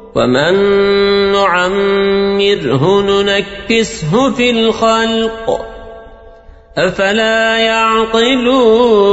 ومن نعمره ننكسه في الخلق أفلا يعقلون